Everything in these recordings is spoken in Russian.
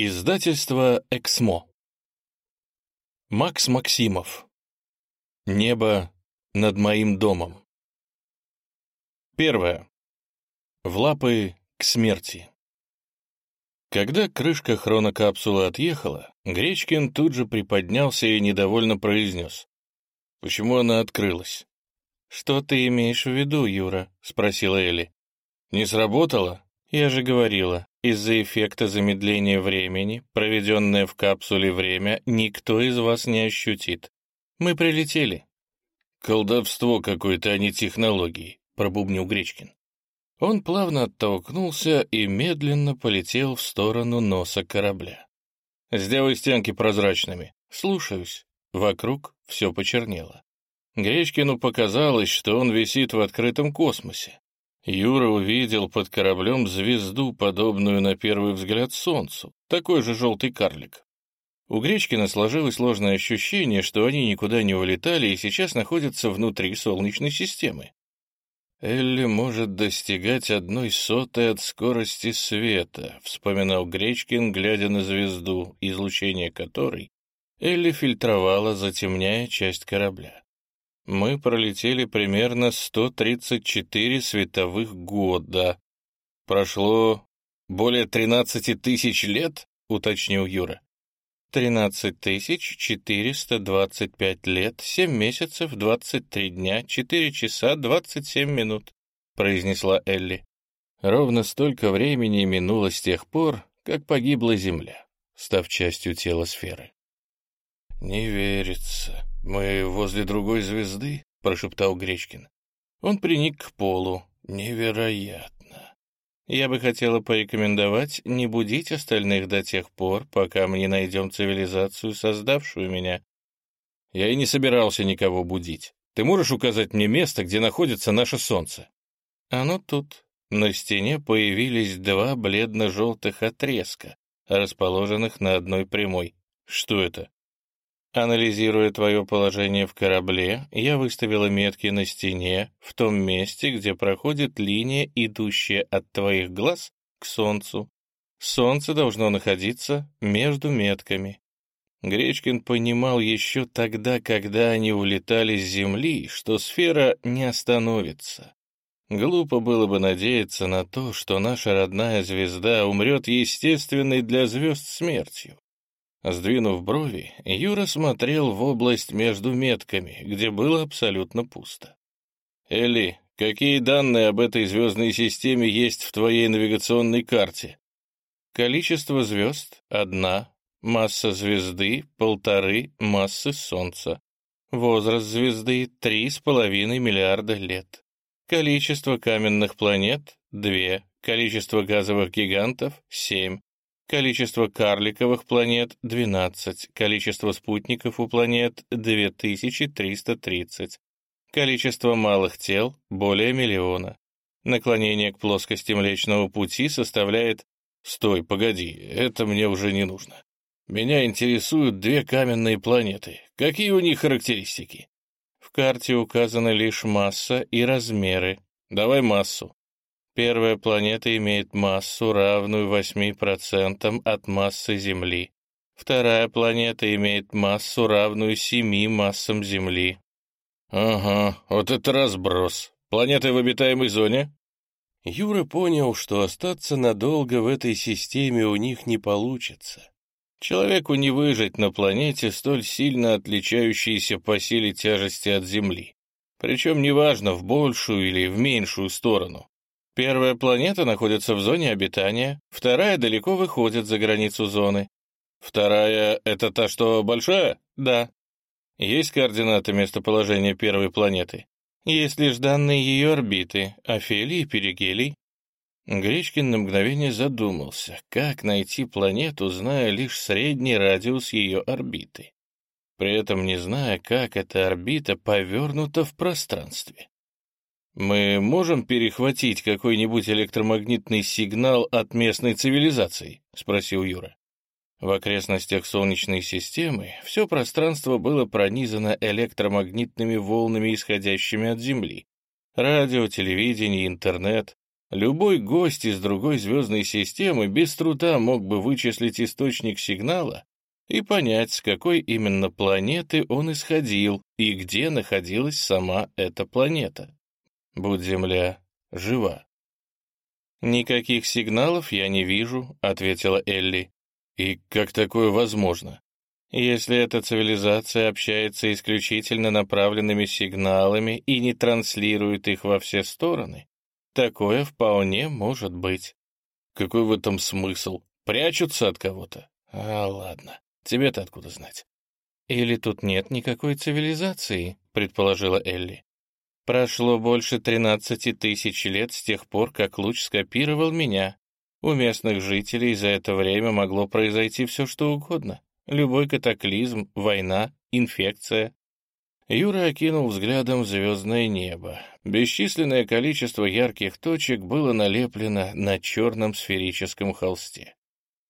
Издательство «Эксмо». Макс Максимов. Небо над моим домом. Первое. В лапы к смерти. Когда крышка хронокапсулы отъехала, Гречкин тут же приподнялся и недовольно произнес. «Почему она открылась?» «Что ты имеешь в виду, Юра?» — спросила Элли. «Не сработало?» «Я же говорила, из-за эффекта замедления времени, проведенное в капсуле время, никто из вас не ощутит. Мы прилетели». «Колдовство какое-то, а не технологии», — пробубнил Гречкин. Он плавно оттолкнулся и медленно полетел в сторону носа корабля. «Сделай стенки прозрачными». «Слушаюсь». Вокруг все почернело. Гречкину показалось, что он висит в открытом космосе. Юра увидел под кораблем звезду, подобную на первый взгляд Солнцу, такой же желтый карлик. У Гречкина сложилось сложное ощущение, что они никуда не улетали и сейчас находятся внутри Солнечной системы. «Элли может достигать одной сотой от скорости света», — вспоминал Гречкин, глядя на звезду, излучение которой Элли фильтровала, затемняя часть корабля мы пролетели примерно 134 световых года. Прошло более 13 тысяч лет, уточнил Юра. 13 тысяч 425 лет, 7 месяцев, 23 дня, 4 часа, 27 минут, произнесла Элли. Ровно столько времени минуло с тех пор, как погибла Земля, став частью тела сферы. «Не верится. Мы возле другой звезды?» — прошептал Гречкин. Он приник к полу. «Невероятно. Я бы хотела порекомендовать не будить остальных до тех пор, пока мы не найдем цивилизацию, создавшую меня». «Я и не собирался никого будить. Ты можешь указать мне место, где находится наше солнце?» «Оно тут». На стене появились два бледно-желтых отрезка, расположенных на одной прямой. «Что это?» Анализируя твое положение в корабле, я выставила метки на стене в том месте, где проходит линия, идущая от твоих глаз к Солнцу. Солнце должно находиться между метками. Гречкин понимал еще тогда, когда они улетали с Земли, что сфера не остановится. Глупо было бы надеяться на то, что наша родная звезда умрет естественной для звезд смертью. Сдвинув брови, Юра смотрел в область между метками, где было абсолютно пусто. «Элли, какие данные об этой звездной системе есть в твоей навигационной карте?» «Количество звезд — одна, масса звезды — полторы массы Солнца, возраст звезды — три с половиной миллиарда лет, количество каменных планет — две, количество газовых гигантов — семь, Количество карликовых планет — 12, количество спутников у планет — 2330, количество малых тел — более миллиона. Наклонение к плоскости Млечного Пути составляет... Стой, погоди, это мне уже не нужно. Меня интересуют две каменные планеты. Какие у них характеристики? В карте указаны лишь масса и размеры. Давай массу. Первая планета имеет массу, равную 8% от массы Земли. Вторая планета имеет массу, равную 7 массам Земли. Ага, вот это разброс. Планеты в обитаемой зоне? Юра понял, что остаться надолго в этой системе у них не получится. Человеку не выжить на планете, столь сильно отличающейся по силе тяжести от Земли. Причем неважно, в большую или в меньшую сторону. Первая планета находится в зоне обитания, вторая далеко выходит за границу зоны. Вторая — это та, что большая? Да. Есть координаты местоположения первой планеты? Есть лишь данные ее орбиты, Офелии и Перигелий. Гречкин на мгновение задумался, как найти планету, зная лишь средний радиус ее орбиты, при этом не зная, как эта орбита повернута в пространстве. Мы можем перехватить какой-нибудь электромагнитный сигнал от местной цивилизации? спросил Юра. В окрестностях Солнечной системы все пространство было пронизано электромагнитными волнами, исходящими от Земли. Радио, телевидение, интернет. Любой гость из другой звездной системы без труда мог бы вычислить источник сигнала и понять, с какой именно планеты он исходил и где находилась сама эта планета. Будь Земля жива. «Никаких сигналов я не вижу», — ответила Элли. «И как такое возможно?» «Если эта цивилизация общается исключительно направленными сигналами и не транслирует их во все стороны, такое вполне может быть». «Какой в этом смысл? Прячутся от кого-то?» «А, ладно. Тебе-то откуда знать?» «Или тут нет никакой цивилизации?» — предположила Элли. Прошло больше тринадцати тысяч лет с тех пор, как луч скопировал меня. У местных жителей за это время могло произойти все, что угодно. Любой катаклизм, война, инфекция. Юра окинул взглядом звездное небо. Бесчисленное количество ярких точек было налеплено на черном сферическом холсте.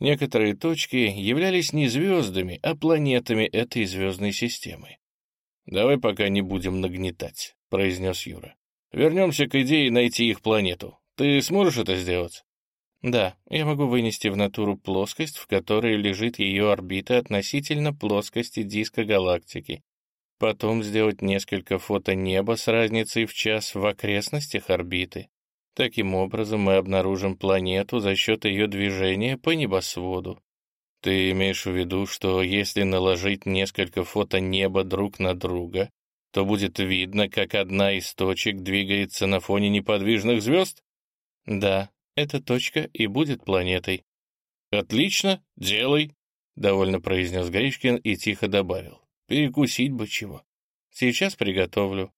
Некоторые точки являлись не звездами, а планетами этой звездной системы. Давай пока не будем нагнетать произнес Юра. «Вернемся к идее найти их планету. Ты сможешь это сделать?» «Да, я могу вынести в натуру плоскость, в которой лежит ее орбита относительно плоскости диска галактики. Потом сделать несколько фото неба с разницей в час в окрестностях орбиты. Таким образом мы обнаружим планету за счет ее движения по небосводу. Ты имеешь в виду, что если наложить несколько фото неба друг на друга, то будет видно, как одна из точек двигается на фоне неподвижных звезд? Да, эта точка и будет планетой. Отлично, делай, — довольно произнес Гречкин и тихо добавил. Перекусить бы чего. Сейчас приготовлю.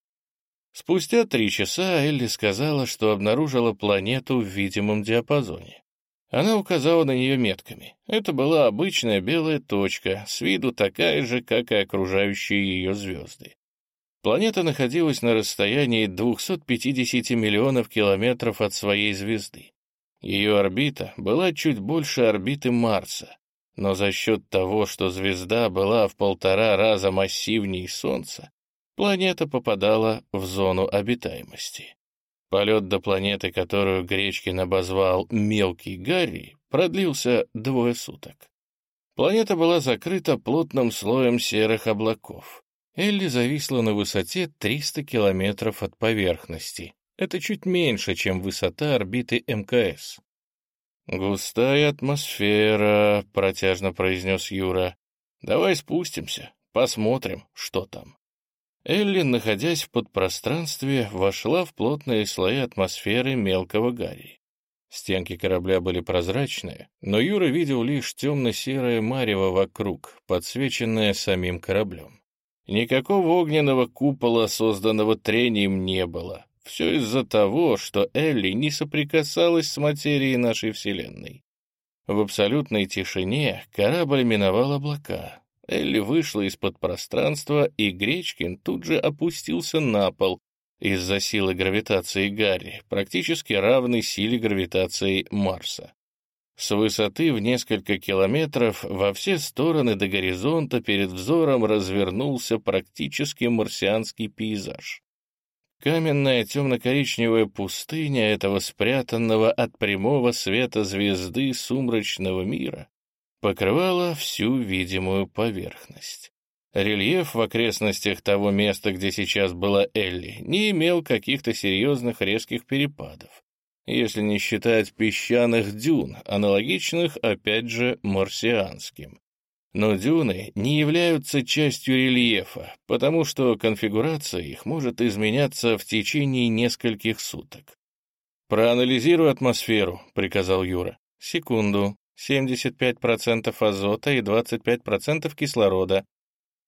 Спустя три часа Элли сказала, что обнаружила планету в видимом диапазоне. Она указала на нее метками. Это была обычная белая точка, с виду такая же, как и окружающие ее звезды. Планета находилась на расстоянии 250 миллионов километров от своей звезды. Ее орбита была чуть больше орбиты Марса, но за счет того, что звезда была в полтора раза массивнее Солнца, планета попадала в зону обитаемости. Полет до планеты, которую Гречкин обозвал «Мелкий Гарри», продлился двое суток. Планета была закрыта плотным слоем серых облаков. Элли зависла на высоте 300 километров от поверхности. Это чуть меньше, чем высота орбиты МКС. «Густая атмосфера», — протяжно произнес Юра. «Давай спустимся, посмотрим, что там». Элли, находясь в подпространстве, вошла в плотные слои атмосферы мелкого гарри. Стенки корабля были прозрачные, но Юра видел лишь темно-серое марево вокруг, подсвеченное самим кораблем. Никакого огненного купола, созданного трением, не было. Все из-за того, что Элли не соприкасалась с материей нашей Вселенной. В абсолютной тишине корабль миновал облака. Элли вышла из-под пространства, и Гречкин тут же опустился на пол из-за силы гравитации Гарри, практически равной силе гравитации Марса. С высоты в несколько километров во все стороны до горизонта перед взором развернулся практически марсианский пейзаж. Каменная темно-коричневая пустыня этого спрятанного от прямого света звезды сумрачного мира покрывала всю видимую поверхность. Рельеф в окрестностях того места, где сейчас была Элли, не имел каких-то серьезных резких перепадов если не считать песчаных дюн, аналогичных, опять же, марсианским. Но дюны не являются частью рельефа, потому что конфигурация их может изменяться в течение нескольких суток. «Проанализируй атмосферу», — приказал Юра. «Секунду. 75% азота и 25% кислорода.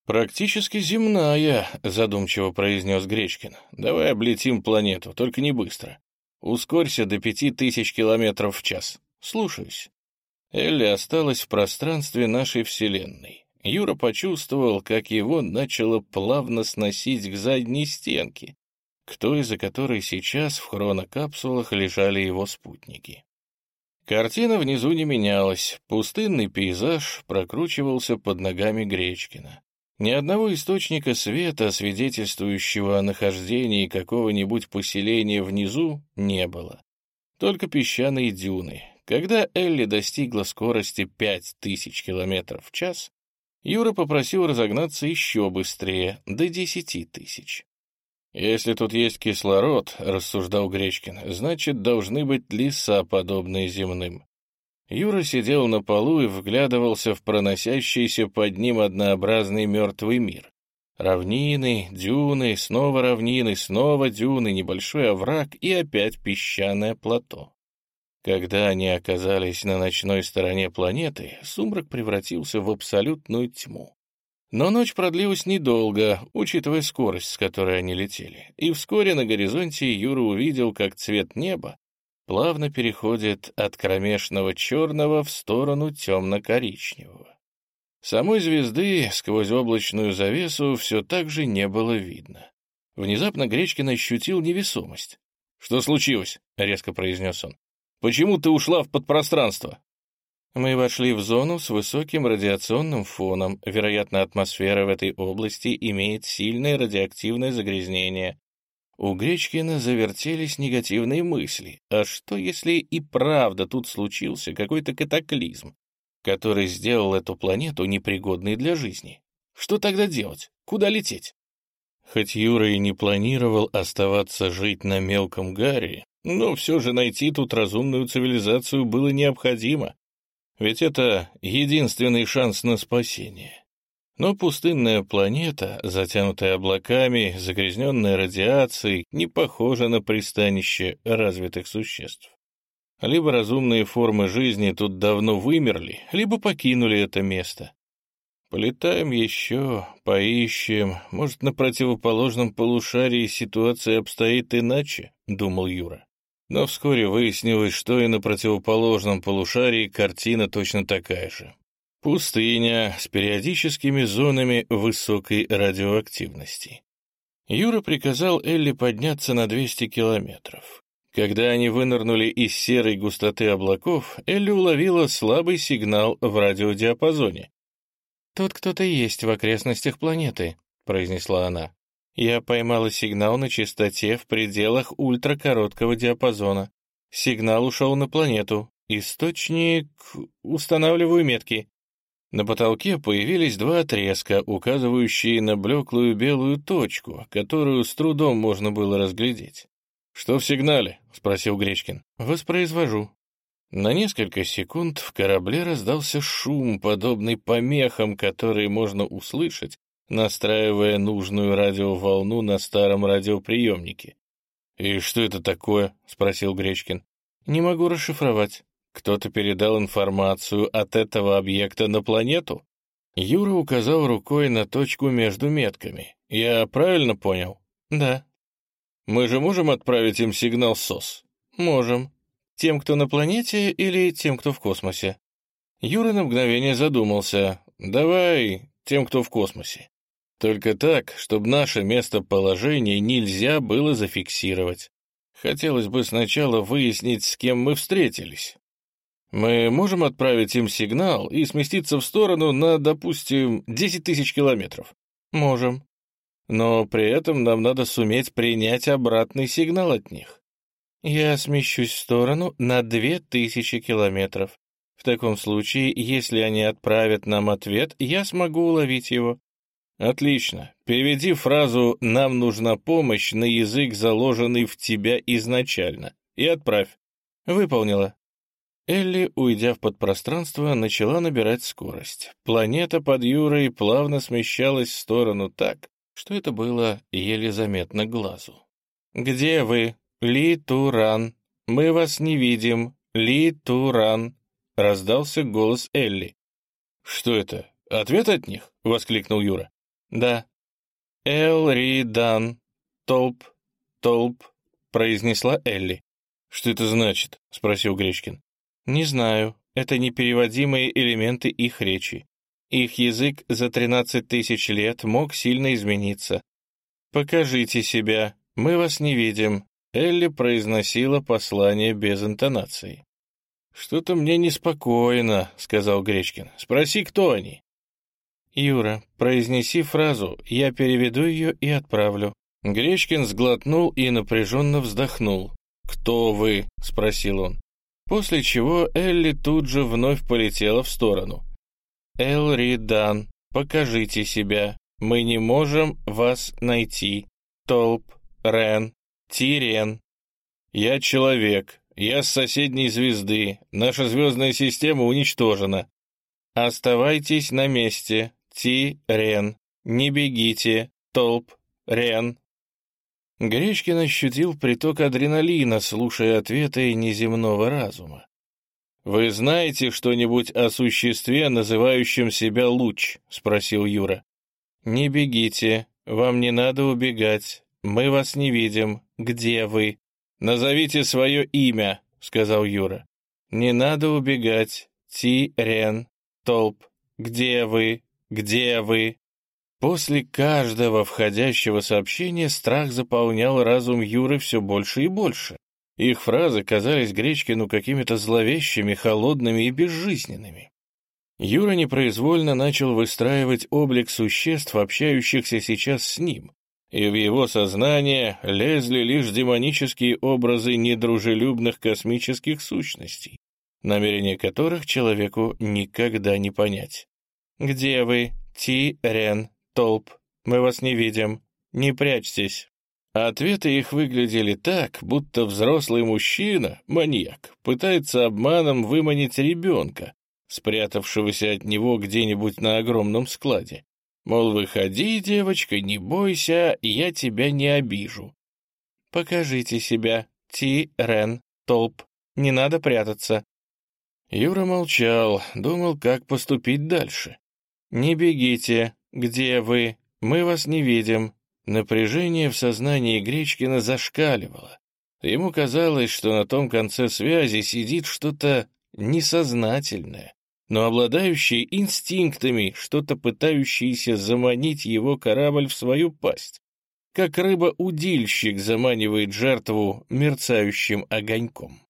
«Практически земная», — задумчиво произнес Гречкин. «Давай облетим планету, только не быстро. Ускорься до пяти тысяч километров в час. Слушаюсь. Элли осталась в пространстве нашей Вселенной. Юра почувствовал, как его начало плавно сносить к задней стенке, к той, за которой сейчас в хронокапсулах лежали его спутники. Картина внизу не менялась, пустынный пейзаж прокручивался под ногами Гречкина. Ни одного источника света, свидетельствующего о нахождении какого-нибудь поселения внизу, не было. только песчаные дюны. Когда Элли достигла скорости 5000 км в час, Юра попросил разогнаться еще быстрее, до 10 тысяч. «Если тут есть кислород», — рассуждал Гречкин, — «значит, должны быть леса, подобные земным». Юра сидел на полу и вглядывался в проносящийся под ним однообразный мертвый мир. Равнины, дюны, снова равнины, снова дюны, небольшой овраг и опять песчаное плато. Когда они оказались на ночной стороне планеты, сумрак превратился в абсолютную тьму. Но ночь продлилась недолго, учитывая скорость, с которой они летели, и вскоре на горизонте Юра увидел, как цвет неба плавно переходит от кромешного черного в сторону темно-коричневого. Самой звезды сквозь облачную завесу все так же не было видно. Внезапно Гречкин ощутил невесомость. «Что случилось?» — резко произнес он. «Почему ты ушла в подпространство?» Мы вошли в зону с высоким радиационным фоном. Вероятно, атмосфера в этой области имеет сильное радиоактивное загрязнение. У Гречкина завертелись негативные мысли. А что, если и правда тут случился какой-то катаклизм? который сделал эту планету непригодной для жизни. Что тогда делать? Куда лететь? Хоть Юра и не планировал оставаться жить на мелком Гарри, но все же найти тут разумную цивилизацию было необходимо, ведь это единственный шанс на спасение. Но пустынная планета, затянутая облаками, загрязненная радиацией, не похожа на пристанище развитых существ. Либо разумные формы жизни тут давно вымерли, либо покинули это место. Полетаем еще, поищем. Может, на противоположном полушарии ситуация обстоит иначе, — думал Юра. Но вскоре выяснилось, что и на противоположном полушарии картина точно такая же. Пустыня с периодическими зонами высокой радиоактивности. Юра приказал Элли подняться на 200 километров. Когда они вынырнули из серой густоты облаков, Элли уловила слабый сигнал в радиодиапазоне. «Тут кто-то есть в окрестностях планеты», — произнесла она. «Я поймала сигнал на частоте в пределах ультракороткого диапазона. Сигнал ушел на планету. Источник... Устанавливаю метки». На потолке появились два отрезка, указывающие на блеклую белую точку, которую с трудом можно было разглядеть. «Что в сигнале?» — спросил Гречкин. «Воспроизвожу». На несколько секунд в корабле раздался шум, подобный помехам, которые можно услышать, настраивая нужную радиоволну на старом радиоприемнике. «И что это такое?» — спросил Гречкин. «Не могу расшифровать. Кто-то передал информацию от этого объекта на планету?» Юра указал рукой на точку между метками. «Я правильно понял?» «Да», мы же можем отправить им сигнал СОС? Можем. Тем, кто на планете, или тем, кто в космосе? Юра на мгновение задумался. Давай тем, кто в космосе. Только так, чтобы наше местоположение нельзя было зафиксировать. Хотелось бы сначала выяснить, с кем мы встретились. Мы можем отправить им сигнал и сместиться в сторону на, допустим, 10 тысяч километров? Можем но при этом нам надо суметь принять обратный сигнал от них. Я смещусь в сторону на две тысячи километров. В таком случае, если они отправят нам ответ, я смогу уловить его. Отлично. Переведи фразу «нам нужна помощь» на язык, заложенный в тебя изначально, и отправь. Выполнила. Элли, уйдя в подпространство, начала набирать скорость. Планета под Юрой плавно смещалась в сторону так, что это было еле заметно глазу. «Где вы? Ли Туран? Мы вас не видим. Ли Туран!» — раздался голос Элли. «Что это? Ответ от них?» — воскликнул Юра. «Да». «Эл Ри Дан. Толп. Толп», — произнесла Элли. «Что это значит?» — спросил Гречкин. «Не знаю. Это непереводимые элементы их речи. Их язык за 13 тысяч лет мог сильно измениться. «Покажите себя, мы вас не видим», — Элли произносила послание без интонации. «Что-то мне неспокойно», — сказал Гречкин. «Спроси, кто они». «Юра, произнеси фразу, я переведу ее и отправлю». Гречкин сглотнул и напряженно вздохнул. «Кто вы?» — спросил он. После чего Элли тут же вновь полетела в сторону. «Элри Дан, покажите себя. Мы не можем вас найти. Толп, Рен, Тирен. Я человек. Я с соседней звезды. Наша звездная система уничтожена. Оставайтесь на месте. Ти-Рен. Не бегите. Толп, Рен, Гречкин ощутил приток адреналина, слушая ответы неземного разума. «Вы знаете что-нибудь о существе, называющем себя Луч?» — спросил Юра. «Не бегите, вам не надо убегать. Мы вас не видим. Где вы?» «Назовите свое имя», — сказал Юра. «Не надо убегать. Ти-Рен. Толп. Где вы? Где вы?» После каждого входящего сообщения страх заполнял разум Юры все больше и больше. Их фразы казались Гречкину какими-то зловещими, холодными и безжизненными. Юра непроизвольно начал выстраивать облик существ, общающихся сейчас с ним, и в его сознание лезли лишь демонические образы недружелюбных космических сущностей, намерения которых человеку никогда не понять. «Где вы, Ти-Рен?» Толп, мы вас не видим, не прячьтесь». Ответы их выглядели так, будто взрослый мужчина, маньяк, пытается обманом выманить ребенка, спрятавшегося от него где-нибудь на огромном складе. Мол, выходи, девочка, не бойся, я тебя не обижу. Покажите себя, Ти, Рен, Толп, не надо прятаться. Юра молчал, думал, как поступить дальше. «Не бегите, «Где вы? Мы вас не видим». Напряжение в сознании Гречкина зашкаливало. Ему казалось, что на том конце связи сидит что-то несознательное, но обладающее инстинктами, что-то пытающееся заманить его корабль в свою пасть, как рыба-удильщик заманивает жертву мерцающим огоньком.